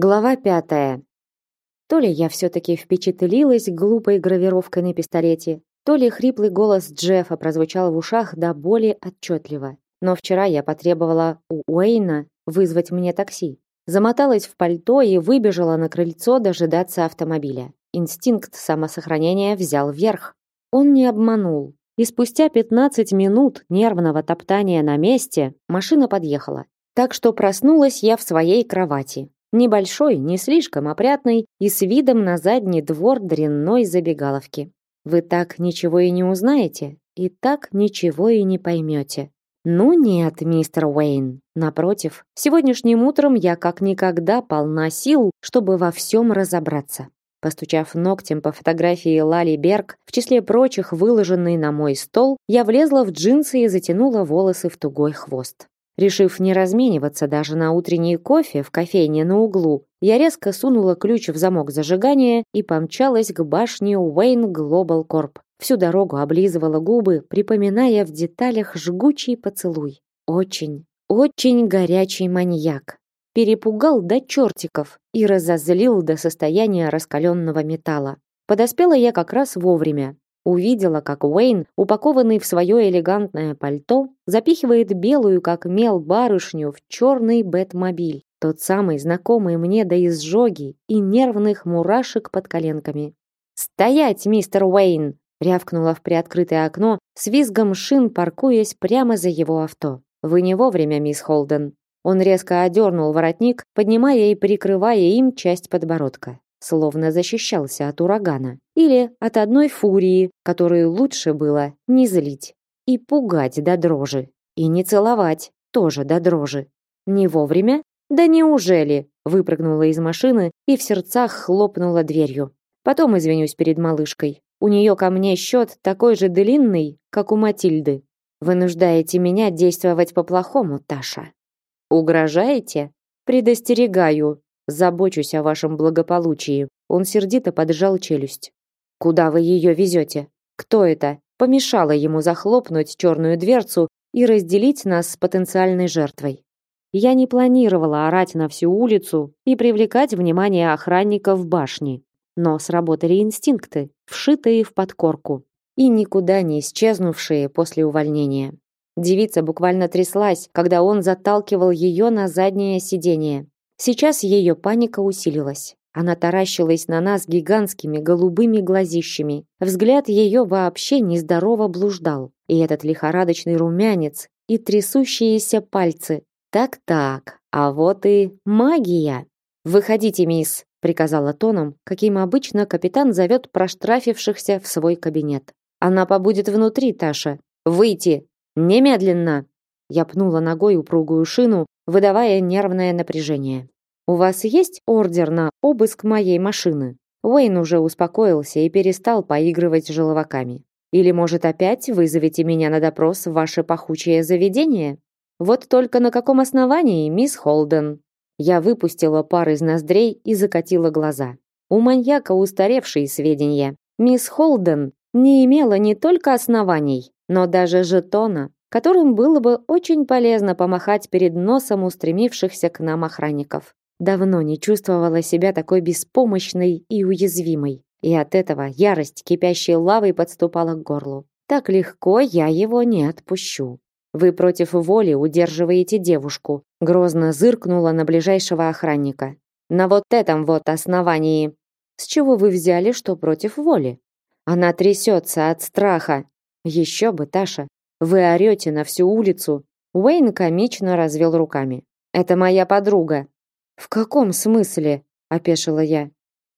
Глава пятая. То ли я все-таки впечатлилась глупой гравировкой на пистолете, то ли хриплый голос Джеффа прозвучал в ушах до боли отчетливо. Но вчера я потребовала у Уэйна вызвать мне такси. Замоталась в пальто и выбежала на крыльцо дожидаться автомобиля. Инстинкт самосохранения взял верх. Он не обманул. И спустя 15 минут нервного топтания на месте машина подъехала. Так что проснулась я в своей кровати, Небольшой, не слишком опрятный и с видом на задний двор дрянной забегаловки. Вы так ничего и не узнаете, и так ничего и не поймете. Ну нет, мистер Уэйн. Напротив, сегодняшним утром я как никогда полна сил, чтобы во всем разобраться. Постучав ногтем по фотографии Лали Берг, в числе прочих выложенной на мой стол, я влезла в джинсы и затянула волосы в тугой хвост. Решив не размениваться даже на утренний кофе в кофейне на углу, я резко сунула ключ в замок зажигания и помчалась к башне Wayne Global Corp. Всю дорогу облизывала губы, припоминая в деталях жгучий поцелуй. Очень, очень горячий маньяк. Перепугал до чертиков и разозлил до состояния раскаленного металла. Подоспела я как раз вовремя. Увидела, как Уэйн, упакованный в свое элегантное пальто, запихивает белую, как мел, барышню в черный бэтмобиль. Тот самый знакомый мне до изжоги и нервных мурашек под коленками. «Стоять, мистер Уэйн!» рявкнула в приоткрытое окно, с визгом шин паркуясь прямо за его авто. «Вы не вовремя, мисс Холден». Он резко одернул воротник, поднимая и прикрывая им часть подбородка словно защищался от урагана или от одной фурии, которую лучше было не злить и пугать до дрожи, и не целовать тоже до дрожи. Не вовремя? Да неужели? Выпрыгнула из машины и в сердцах хлопнула дверью. Потом извинюсь перед малышкой. У нее ко мне счет такой же длинный, как у Матильды. Вынуждаете меня действовать по-плохому, Таша. Угрожаете? Предостерегаю, Забочусь о вашем благополучии. Он сердито поджал челюсть. Куда вы ее везете? Кто это? Помешало ему захлопнуть черную дверцу и разделить нас с потенциальной жертвой. Я не планировала орать на всю улицу и привлекать внимание охранников башни, но сработали инстинкты, вшитые в подкорку и никуда не исчезнувшие после увольнения. Девица буквально тряслась, когда он заталкивал ее на заднее сиденье. Сейчас ее паника усилилась. Она таращилась на нас гигантскими голубыми глазищами. Взгляд ее вообще нездорово блуждал. И этот лихорадочный румянец, и трясущиеся пальцы. Так-так, а вот и магия. «Выходите, мисс», — приказала тоном, каким обычно капитан зовет проштрафившихся в свой кабинет. «Она побудет внутри, Таша. Выйти! Немедленно!» Я пнула ногой упругую шину, выдавая нервное напряжение. «У вас есть ордер на обыск моей машины?» Уэйн уже успокоился и перестал поигрывать желваками. «Или, может, опять вызовете меня на допрос в ваше пахучее заведение? Вот только на каком основании, мисс Холден?» Я выпустила пар из ноздрей и закатила глаза. У маньяка устаревшие сведения. Мисс Холден не имела не только оснований, но даже жетона, которым было бы очень полезно помахать перед носом устремившихся к нам охранников. Давно не чувствовала себя такой беспомощной и уязвимой. И от этого ярость кипящей лавой подступала к горлу. Так легко я его не отпущу. Вы против воли удерживаете девушку, грозно зыркнула на ближайшего охранника. На вот этом вот основании. С чего вы взяли, что против воли? Она трясется от страха. Еще бы, Таша, вы орете на всю улицу. Уэйн комично развел руками. Это моя подруга. В каком смысле? опешила я.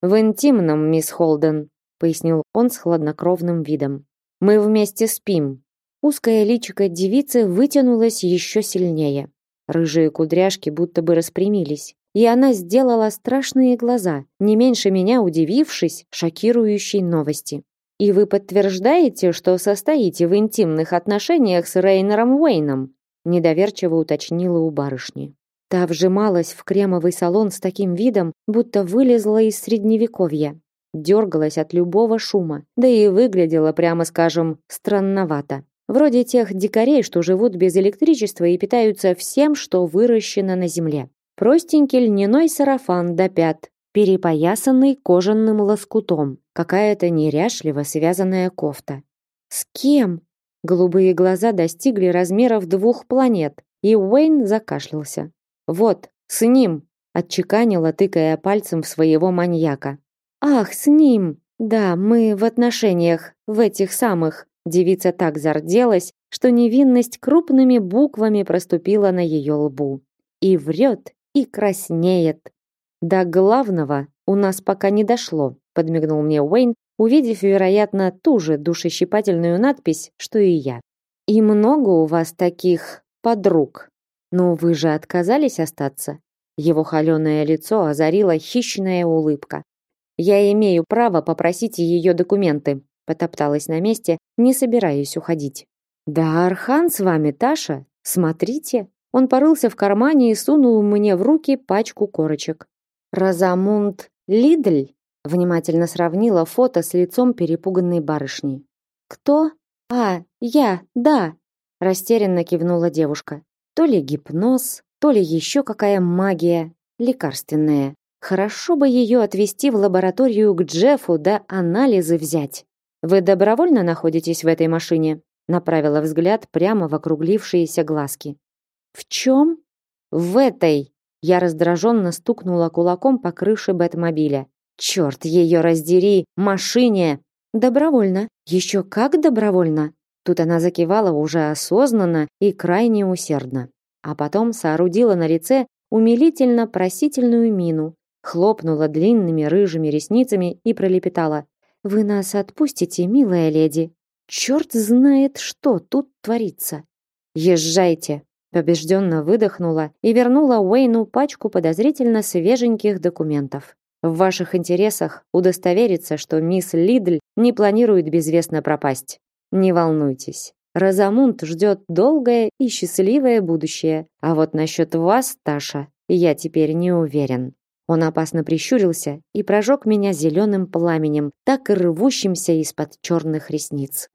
В интимном, мисс Холден, пояснил он с хладнокровным видом. Мы вместе спим. Узкое личико девицы вытянулось еще сильнее. Рыжие кудряшки будто бы распрямились, и она сделала страшные глаза, не меньше меня удивившись шокирующей новости. И вы подтверждаете, что состоите в интимных отношениях с Рейнером Уэйном? Недоверчиво уточнила у барышни. Та вжималась в кремовый салон с таким видом, будто вылезла из средневековья. Дергалась от любого шума, да и выглядела, прямо скажем, странновато. Вроде тех дикарей, что живут без электричества и питаются всем, что выращено на земле. простенький льняной сарафан до пят, перепоясанный кожаным лоскутом, какая-то неряшливо связанная кофта. С кем? Голубые глаза достигли размеров двух планет, и Уэйн закашлялся. Вот, с ним, отчеканила, тыкая пальцем в своего маньяка. Ах, с ним. Да, мы в отношениях, в этих самых. Девица так зарделась, что невинность крупными буквами проступила на ее лбу. И врет, и краснеет. До главного у нас пока не дошло, подмигнул мне Уэйн, увидев, вероятно, ту же душещипательную надпись, что и я. И много у вас таких подруг. Но вы же отказались остаться. Его холеное лицо озарила хищная улыбка. Я имею право попросить ее документы, потопталась на месте, не собираясь уходить. Да Архан с вами, Таша, смотрите. Он порылся в кармане и сунул мне в руки пачку корочек. Розамунд Лидль внимательно сравнила фото с лицом перепуганной барышни. Кто? А, я, да, растерянно кивнула девушка. То ли гипноз, то ли еще какая магия лекарственная. Хорошо бы ее отвезти в лабораторию к Джеффу да анализы взять. Вы добровольно находитесь в этой машине? Направила взгляд прямо в округлившиеся глазки. В чем? В этой. Я раздраженно стукнула кулаком по крыше Бэтмобиля. Черт ее раздери, машине! Добровольно. Еще как добровольно. Тут она закивала уже осознанно и крайне усердно. А потом соорудила на лице умилительно просительную мину, хлопнула длинными рыжими ресницами и пролепетала: "Вы нас отпустите, милая леди. Черт знает, что тут творится. Езжайте". Побежденно выдохнула и вернула Уэйну пачку подозрительно свеженьких документов. В ваших интересах удостовериться, что мисс Лидль не планирует безвестно пропасть. Не волнуйтесь. Розамунд ждет долгое и счастливое будущее. А вот насчет вас, Таша, я теперь не уверен. Он опасно прищурился и прожег меня зеленым пламенем, так и рвущимся из-под черных ресниц.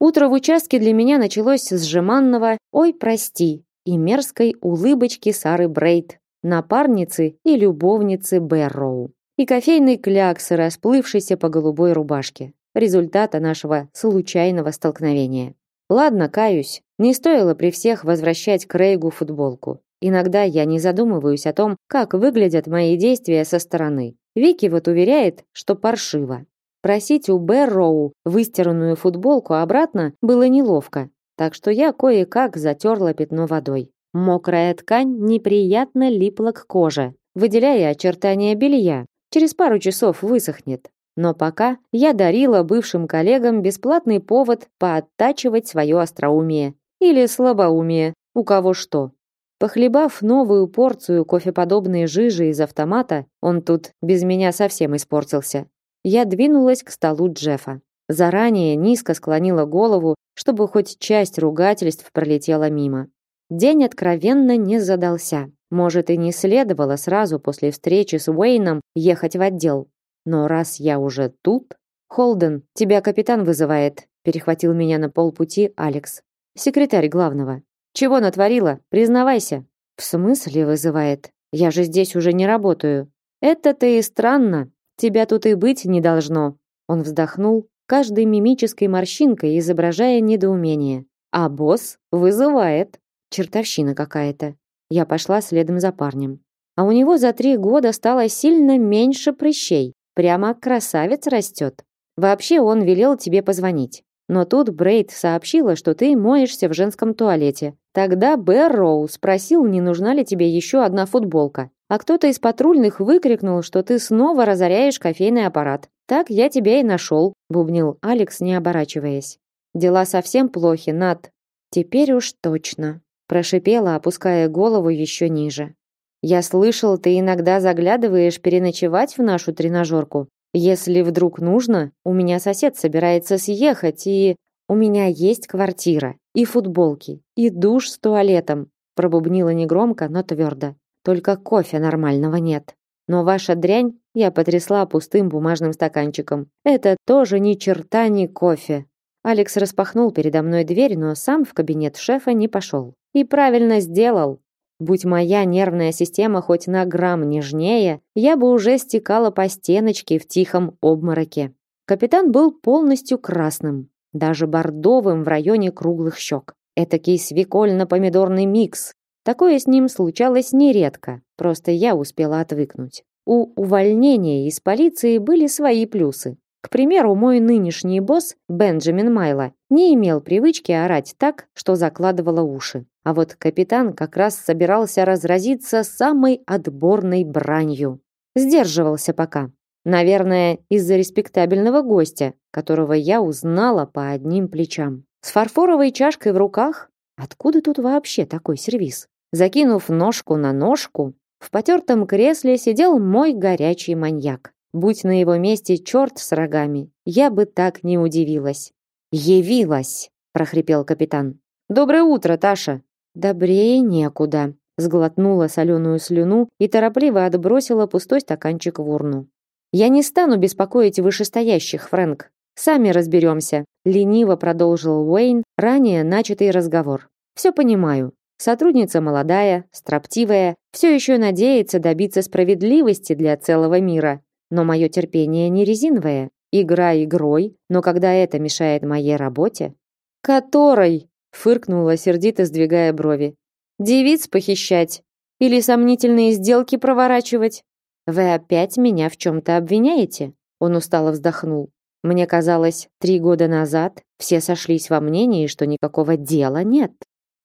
Утро в участке для меня началось с жеманного «Ой, прости» и мерзкой улыбочки Сары Брейд, напарницы и любовницы Бэрроу, и кофейной кляксы, расплывшейся по голубой рубашке результата нашего случайного столкновения. Ладно, каюсь, не стоило при всех возвращать Крейгу футболку. Иногда я не задумываюсь о том, как выглядят мои действия со стороны. Вики вот уверяет, что паршиво. Просить у Бэрроу выстиранную футболку обратно было неловко, так что я кое-как затерла пятно водой. Мокрая ткань неприятно липла к коже, выделяя очертания белья. Через пару часов высохнет. Но пока я дарила бывшим коллегам бесплатный повод пооттачивать свое остроумие. Или слабоумие, у кого что. Похлебав новую порцию кофеподобной жижи из автомата, он тут без меня совсем испортился. Я двинулась к столу Джеффа. Заранее низко склонила голову, чтобы хоть часть ругательств пролетела мимо. День откровенно не задался. Может, и не следовало сразу после встречи с Уэйном ехать в отдел. Но раз я уже тут... Холден, тебя капитан вызывает, перехватил меня на полпути Алекс. Секретарь главного. Чего натворила? Признавайся. В смысле вызывает? Я же здесь уже не работаю. Это-то и странно. Тебя тут и быть не должно. Он вздохнул, каждой мимической морщинкой изображая недоумение. А босс вызывает. Чертовщина какая-то. Я пошла следом за парнем. А у него за три года стало сильно меньше прыщей. Прямо красавец растет. Вообще он велел тебе позвонить. Но тут Брейд сообщила, что ты моешься в женском туалете. Тогда Бэрроу спросил, не нужна ли тебе еще одна футболка. А кто-то из патрульных выкрикнул, что ты снова разоряешь кофейный аппарат. Так я тебя и нашел», — бубнил Алекс, не оборачиваясь. «Дела совсем плохи, Над». «Теперь уж точно», — прошипела, опуская голову еще ниже. Я слышал, ты иногда заглядываешь переночевать в нашу тренажерку. Если вдруг нужно, у меня сосед собирается съехать, и у меня есть квартира, и футболки, и душ с туалетом. Пробубнила негромко, но твердо. Только кофе нормального нет. Но ваша дрянь я потрясла пустым бумажным стаканчиком. Это тоже ни черта не кофе. Алекс распахнул передо мной дверь, но сам в кабинет шефа не пошел. И правильно сделал. Будь моя нервная система хоть на грамм нежнее, я бы уже стекала по стеночке в тихом обмороке. Капитан был полностью красным, даже бордовым в районе круглых щек. Этакий свекольно-помидорный микс. Такое с ним случалось нередко, просто я успела отвыкнуть. У увольнения из полиции были свои плюсы. К примеру, мой нынешний босс, Бенджамин Майло, не имел привычки орать так, что закладывало уши. А вот капитан как раз собирался разразиться самой отборной бранью. Сдерживался пока. Наверное, из-за респектабельного гостя, которого я узнала по одним плечам. С фарфоровой чашкой в руках? Откуда тут вообще такой сервиз? Закинув ножку на ножку, в потертом кресле сидел мой горячий маньяк. Будь на его месте черт с рогами, я бы так не удивилась. «Явилась!» – прохрипел капитан. «Доброе утро, Таша!» «Добрее некуда», – сглотнула соленую слюну и торопливо отбросила пустой стаканчик в урну. Я не стану беспокоить вышестоящих, Фрэнк. Сами разберемся, лениво продолжил Уэйн ранее начатый разговор. Все понимаю. Сотрудница молодая, строптивая, все еще надеется добиться справедливости для целого мира. Но мое терпение не резиновое. Игра игрой, но когда это мешает моей работе... Которой? Фыркнула, сердито сдвигая брови. Девиц похищать? Или сомнительные сделки проворачивать? Вы опять меня в чем-то обвиняете? Он устало вздохнул. Мне казалось, три года назад все сошлись во мнении, что никакого дела нет.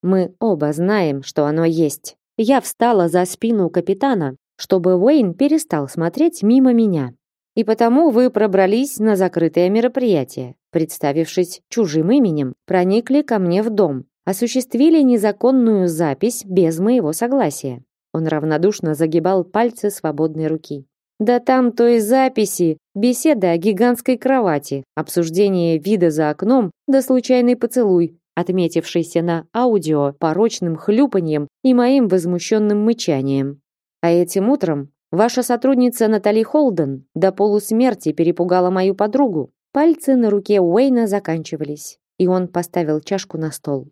Мы оба знаем, что оно есть. Я встала за спину капитана, чтобы Уэйн перестал смотреть мимо меня. И потому вы пробрались на закрытое мероприятие, представившись чужим именем, проникли ко мне в дом, осуществили незаконную запись без моего согласия. Он равнодушно загибал пальцы свободной руки. Да там той записи, беседа о гигантской кровати, обсуждение вида за окном, да случайный поцелуй, отметившийся на аудио порочным хлюпаньем и моим возмущенным мычанием. А этим утром ваша сотрудница Натали Холден до полусмерти перепугала мою подругу. Пальцы на руке Уэйна заканчивались, и он поставил чашку на стол.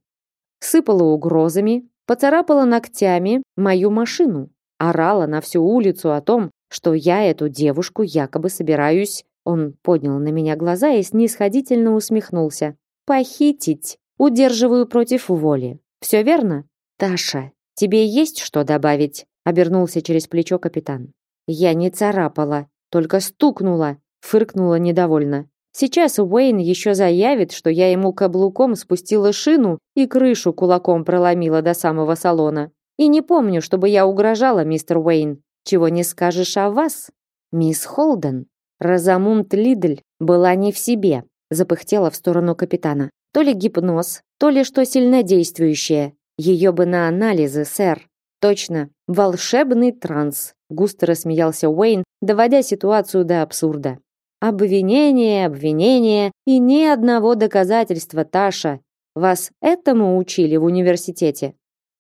Сыпала угрозами, поцарапала ногтями мою машину, орала на всю улицу о том, что я эту девушку якобы собираюсь... Он поднял на меня глаза и снисходительно усмехнулся. Похитить. Удерживаю против воли. Все верно? Таша, тебе есть что добавить? Обернулся через плечо капитан. Я не царапала, только стукнула, фыркнула недовольно. Сейчас Уэйн еще заявит, что я ему каблуком спустила шину и крышу кулаком проломила до самого салона. И не помню, чтобы я угрожала, мистер Уэйн. Чего не скажешь о вас, мисс Холден? Розамунд Лидль была не в себе, запыхтела в сторону капитана. То ли гипноз, то ли что сильнодействующее. Ее бы на анализы, сэр. Точно, волшебный транс. Густо рассмеялся Уэйн, доводя ситуацию до абсурда. Обвинение, обвинение и ни одного доказательства, Таша. Вас этому учили в университете?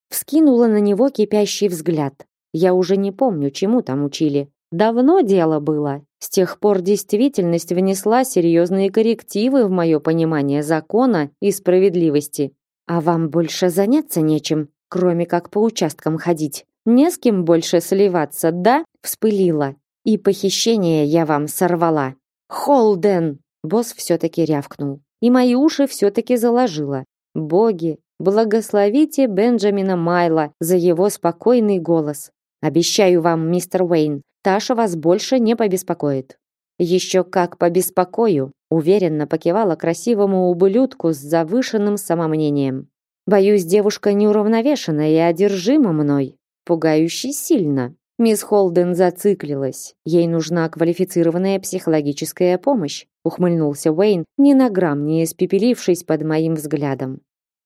Вскинула на него кипящий взгляд. Я уже не помню, чему там учили. Давно дело было. С тех пор действительность внесла серьезные коррективы в мое понимание закона и справедливости. А вам больше заняться нечем, кроме как по участкам ходить. Не с кем больше сливаться, да? Вспылила. И похищение я вам сорвала. Холден! Босс все-таки рявкнул. И мои уши все-таки заложило. Боги, благословите Бенджамина Майла за его спокойный голос. Обещаю вам, мистер Уэйн, Таша вас больше не побеспокоит. Еще как побеспокою, уверенно покивала красивому ублюдку с завышенным самомнением. Боюсь, девушка неуравновешена и одержима мной, пугающе сильно. Мисс Холден зациклилась. Ей нужна квалифицированная психологическая помощь, ухмыльнулся Уэйн, ни на грамм не испепелившись под моим взглядом.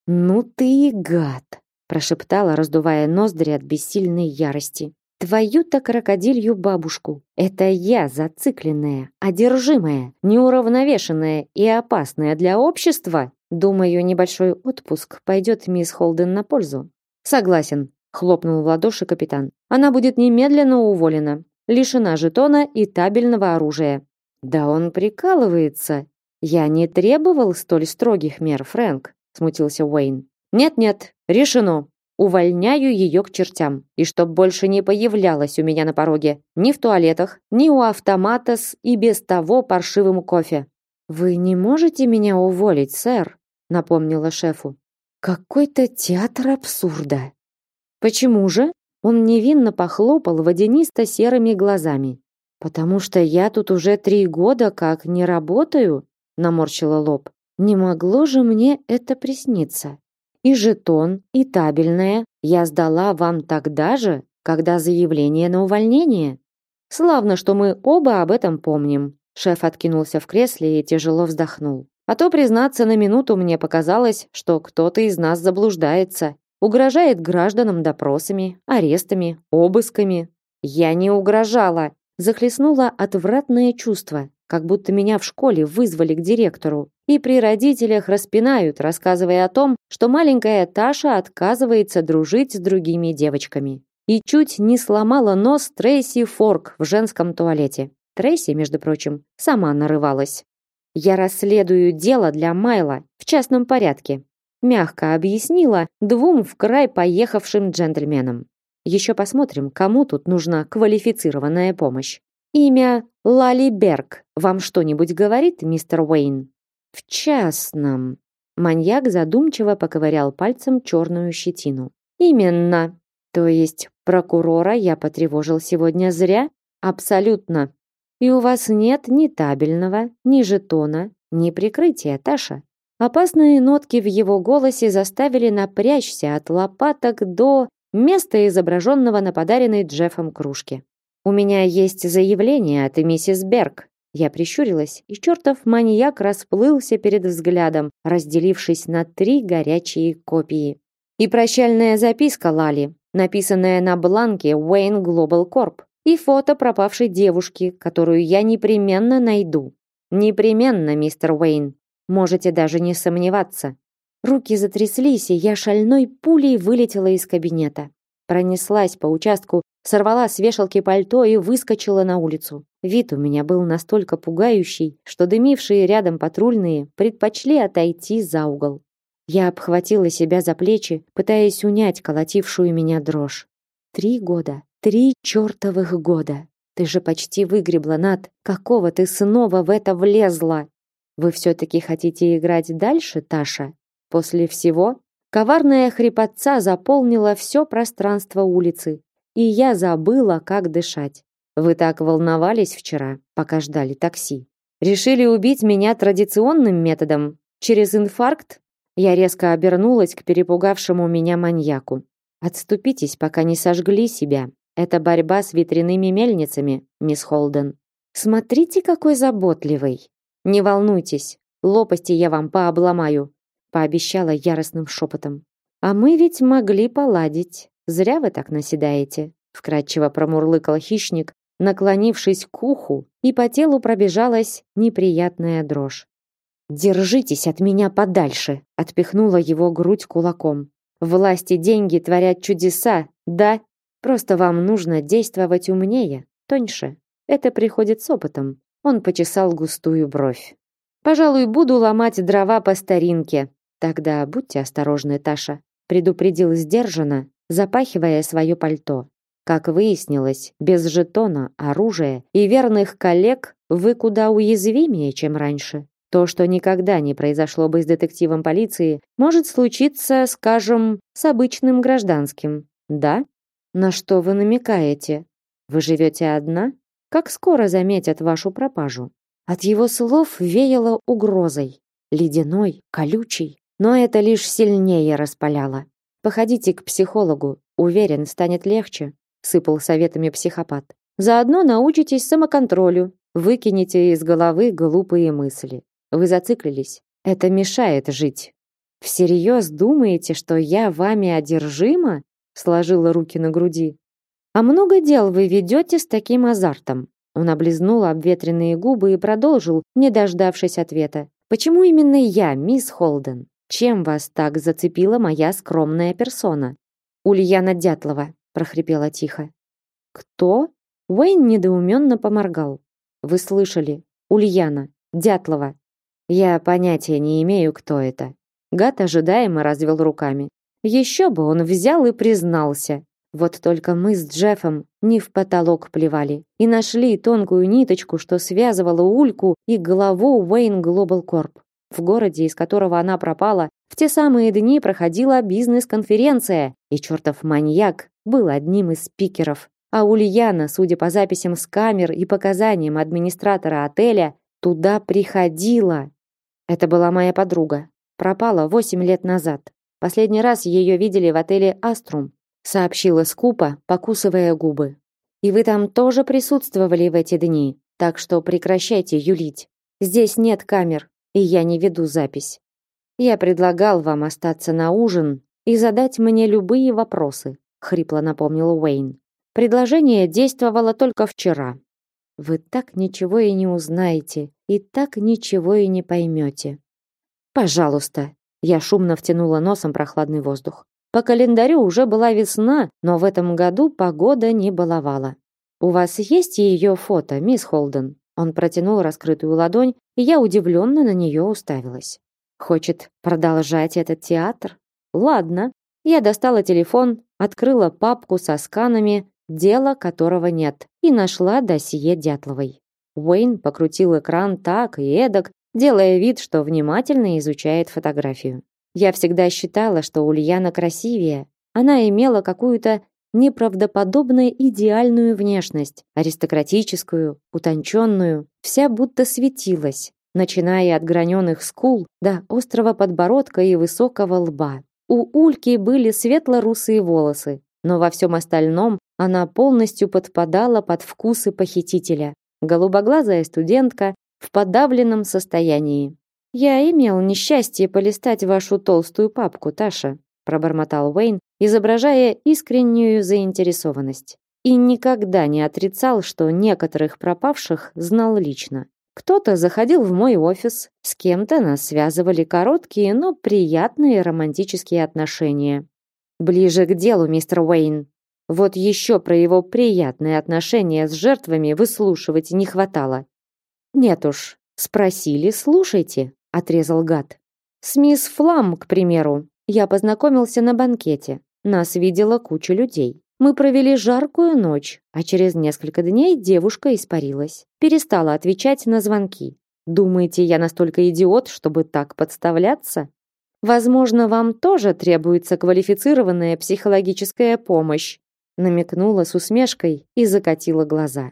Ну ты и гад, прошептала, раздувая ноздри от бессильной ярости. Твою-то крокодилью бабушку. Это я зацикленная, одержимая, неуравновешенная и опасная для общества. Думаю, небольшой отпуск пойдет мисс Холден на пользу. Согласен, хлопнул в ладоши капитан. Она будет немедленно уволена. лишена жетона и табельного оружия. Да он прикалывается. Я не требовал столь строгих мер, Фрэнк, смутился Уэйн. Нет-нет, решено. Увольняю ее к чертям, и чтоб больше не появлялась у меня на пороге, ни в туалетах, ни у автомата с и без того паршивым кофе. Вы не можете меня уволить, сэр, напомнила шефу. Какой-то театр абсурда. Почему же? Он невинно похлопал водянисто-серыми глазами. Потому что я тут уже три года как не работаю, наморщила лоб. Не могло же мне это присниться. И жетон, и табельное я сдала вам тогда же, когда заявление на увольнение. Славно, что мы оба об этом помним. Шеф откинулся в кресле и тяжело вздохнул. А то, признаться, на минуту мне показалось, что кто-то из нас заблуждается, угрожает гражданам допросами, арестами, обысками. Я не угрожала, захлестнуло отвратное чувство, как будто меня в школе вызвали к директору и при родителях распинают, рассказывая о том, что маленькая Таша отказывается дружить с другими девочками. И чуть не сломала нос Трейси Форк в женском туалете. Трейси, между прочим, сама нарывалась. Я расследую дело для Майла в частном порядке, мягко объяснила двум в край поехавшим джентльменам. Еще посмотрим, кому тут нужна квалифицированная помощь. Имя Лали Берг вам что-нибудь говорит, мистер Уэйн? В частном. Маньяк задумчиво поковырял пальцем черную щетину. Именно. То есть прокурора я потревожил сегодня зря? Абсолютно. И у вас нет ни табельного, ни жетона, ни прикрытия, Таша. Опасные нотки в его голосе заставили напрячься от лопаток до места, изображенного на подаренной Джеффом кружке. У меня есть заявление от миссис Берг. Я прищурилась, и чертов маньяк расплылся перед взглядом, разделившись на три горячие копии. И прощальная записка Лали, написанная на бланке Wayne Global Corp, и фото пропавшей девушки, которую я непременно найду. Непременно, мистер Уэйн. Можете даже не сомневаться. Руки затряслись, и я шальной пулей вылетела из кабинета. Пронеслась по участку, сорвала с вешалки пальто и выскочила на улицу. Вид у меня был настолько пугающий, что дымившие рядом патрульные предпочли отойти за угол. Я обхватила себя за плечи, пытаясь унять колотившую меня дрожь. Три года, три чертовых года. Ты же почти выгребла, Над. Какого ты снова в это влезла? Вы все-таки хотите играть дальше, Таша? После всего? Коварная хрипотца заполнила все пространство улицы, и я забыла, как дышать. Вы так волновались вчера, пока ждали такси. Решили убить меня традиционным методом, через инфаркт? Я резко обернулась к перепугавшему меня маньяку. Отступитесь, пока не сожгли себя. Это борьба с ветряными мельницами, мисс Холден. Смотрите, какой заботливый. Не волнуйтесь, лопасти я вам пообломаю пообещала яростным шепотом. А мы ведь могли поладить. Зря вы так наседаете, вкратчиво промурлыкал хищник, наклонившись к уху, и по телу пробежалась неприятная дрожь. Держитесь от меня подальше, отпихнула его грудь кулаком. Власть и деньги творят чудеса, да? Просто вам нужно действовать умнее, тоньше. Это приходит с опытом. Он почесал густую бровь. Пожалуй, буду ломать дрова по старинке, Тогда будьте осторожны, Таша, предупредил сдержанно, запахивая свое пальто. Как выяснилось, без жетона, оружия и верных коллег вы куда уязвимее, чем раньше. То, что никогда не произошло бы с детективом полиции, может случиться, скажем, с обычным гражданским. Да? На что вы намекаете? Вы живете одна? Как скоро заметят вашу пропажу? От его слов веяло угрозой, ледяной, колючей. Но это лишь сильнее распаляло. Походите к психологу, уверен, станет легче, сыпал советами психопат. Заодно научитесь самоконтролю, выкинете из головы глупые мысли. Вы зациклились. Это мешает жить. Всерьез думаете, что я вами одержима? Сложила руки на груди. А много дел вы ведете с таким азартом? Он облизнул обветренные губы и продолжил, не дождавшись ответа. Почему именно я, мисс Холден? Чем вас так зацепила моя скромная персона? Ульяна Дятлова, прохрипела тихо. Кто? Уэйн недоуменно поморгал. Вы слышали? Ульяна, Дятлова. Я понятия не имею, кто это. Гад ожидаемо развел руками. Еще бы он взял и признался. Вот только мы с Джеффом не в потолок плевали и нашли тонкую ниточку, что связывала Ульку и главу Wayne Global Corp. В городе, из которого она пропала, в те самые дни проходила бизнес-конференция, и чертов маньяк был одним из спикеров. А Ульяна, судя по записям с камер и показаниям администратора отеля, туда приходила. Это была моя подруга. Пропала восемь лет назад. Последний раз ее видели в отеле Аструм, сообщила скупо, покусывая губы. И вы там тоже присутствовали в эти дни, так что прекращайте юлить. Здесь нет камер, и я не веду запись. Я предлагал вам остаться на ужин и задать мне любые вопросы, хрипло напомнил Уэйн. Предложение действовало только вчера. Вы так ничего и не узнаете, и так ничего и не поймете. Пожалуйста. Я шумно втянула носом прохладный воздух. По календарю уже была весна, но в этом году погода не баловала. У вас есть ее фото, мисс Холден? Он протянул раскрытую ладонь, и я удивленно на нее уставилась. Хочет продолжать этот театр? Ладно. Я достала телефон, открыла папку со сканами, дела которого нет, и нашла досье Дятловой. Уэйн покрутил экран так и эдак, делая вид, что внимательно изучает фотографию. Я всегда считала, что Ульяна красивее. Она имела какую-то неправдоподобно идеальную внешность, аристократическую, утонченную, вся будто светилась, начиная от граненых скул до острого подбородка и высокого лба. У Ульки были светло-русые волосы, но во всем остальном она полностью подпадала под вкусы похитителя. Голубоглазая студентка в подавленном состоянии. Я имел несчастье полистать вашу толстую папку, Таша, пробормотал Уэйн, изображая искреннюю заинтересованность. И никогда не отрицал, что некоторых пропавших знал лично. Кто-то заходил в мой офис, с кем-то нас связывали короткие, но приятные романтические отношения. Ближе к делу, мистер Уэйн. Вот еще про его приятные отношения с жертвами выслушивать не хватало. Нет уж, спросили, слушайте, отрезал гад. С мисс Флам, к примеру, я познакомился на банкете. Нас видела куча людей. Мы провели жаркую ночь, а через несколько дней девушка испарилась. Перестала отвечать на звонки. Думаете, я настолько идиот, чтобы так подставляться? Возможно, вам тоже требуется квалифицированная психологическая помощь, намекнула с усмешкой и закатила глаза.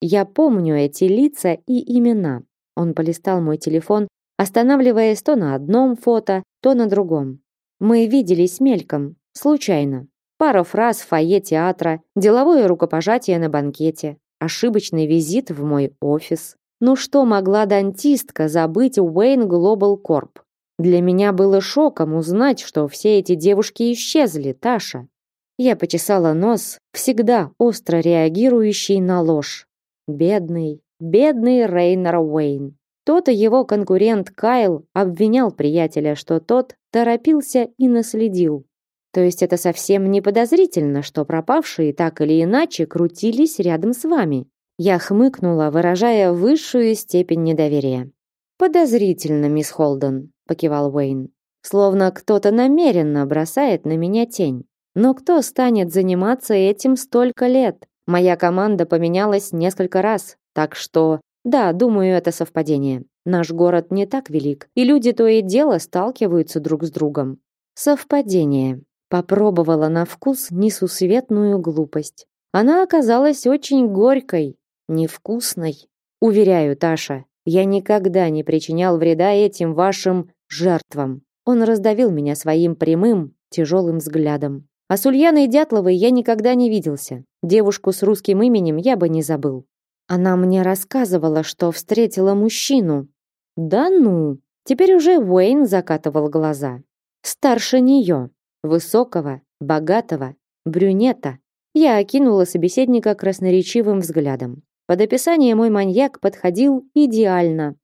Я помню эти лица и имена. Он полистал мой телефон, останавливаясь то на одном фото, то на другом. Мы виделись мельком, случайно. Пара фраз в фойе театра, деловое рукопожатие на банкете, ошибочный визит в мой офис. Ну что могла дантистка забыть Wayne Global Corp? Для меня было шоком узнать, что все эти девушки исчезли, Таша. Я почесала нос, всегда остро реагирующий на ложь. Бедный, бедный Рейнер Уэйн. То-то его конкурент Кайл обвинял приятеля, что тот торопился и наследил. То есть это совсем не подозрительно, что пропавшие так или иначе крутились рядом с вами. Я хмыкнула, выражая высшую степень недоверия. Подозрительно, мисс Холден, покивал Уэйн. Словно кто-то намеренно бросает на меня тень. Но кто станет заниматься этим столько лет? Моя команда поменялась несколько раз, так что да, думаю, это совпадение. Наш город не так велик, и люди то и дело сталкиваются друг с другом. Совпадение. Попробовала на вкус несусветную глупость. Она оказалась очень горькой, невкусной. Уверяю, Таша, я никогда не причинял вреда этим вашим жертвам. Он раздавил меня своим прямым, тяжелым взглядом. А с Ульяной Дятловой я никогда не виделся. Девушку с русским именем я бы не забыл. Она мне рассказывала, что встретила мужчину. Да ну. Теперь уже Уэйн закатывал глаза. Старше нее, высокого, богатого, брюнета. Я окинула собеседника красноречивым взглядом. Под описание мой маньяк подходил идеально.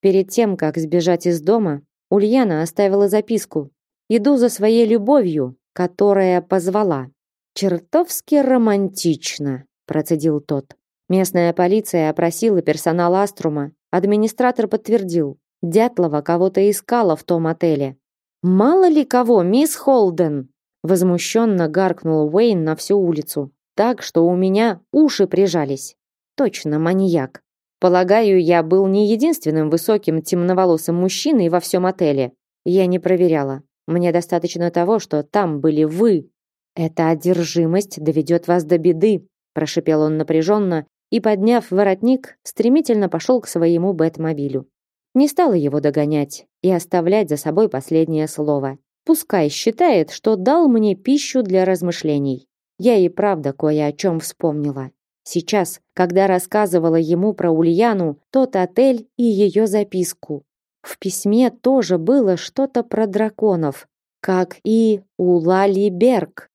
Перед тем, как сбежать из дома, Ульяна оставила записку. «Иду за своей любовью, которая позвала». «Чертовски романтично», процедил тот. Местная полиция опросила персонал Аструма. Администратор подтвердил, Дятлова кого-то искала в том отеле. Мало ли кого, мисс Холден, возмущенно гаркнул Уэйн на всю улицу, так что у меня уши прижались. Точно маньяк. Полагаю, я был не единственным высоким темноволосым мужчиной во всем отеле. Я не проверяла. Мне достаточно того, что там были вы. Эта одержимость доведет вас до беды, прошипел он напряженно и, подняв воротник, стремительно пошел к своему бэтмобилю. Не стала его догонять и оставлять за собой последнее слово. Пускай считает, что дал мне пищу для размышлений. Я и правда кое о чем вспомнила. Сейчас, когда рассказывала ему про Ульяну, тот отель и ее записку. В письме тоже было что-то про драконов, как и у Лали Берг.